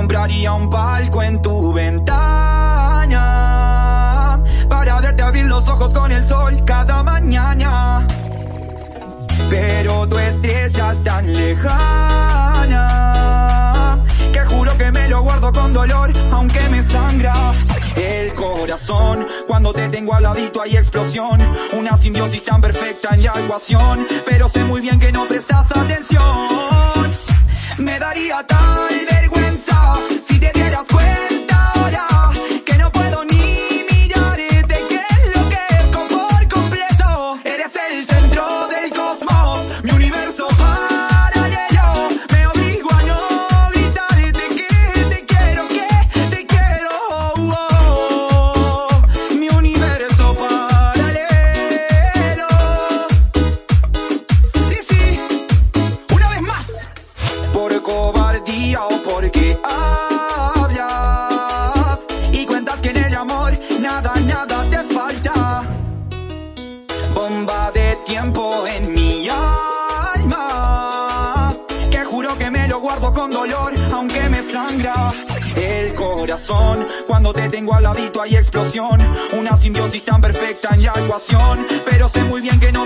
compraría un palco en tu ventana para verte abrir los ojos con el sol cada mañana. Pero tu estrella es tan lejana que juro que me lo guardo con dolor, aunque me sangra el corazón. Cuando te tengo al ladito hay explosión, una simbiosis tan perfecta en la ecuación. Pero sé muy bien que no prestas atención. Me daría tal cobardía o porque hablas y cuentas que en el amor nada, nada te falta. Bomba de tiempo en mi alma, que juro que me lo guardo con dolor, aunque me sangra. El corazón, cuando te tengo al ladito hay explosión, una simbiosis tan perfecta en la ecuación, pero sé muy bien que no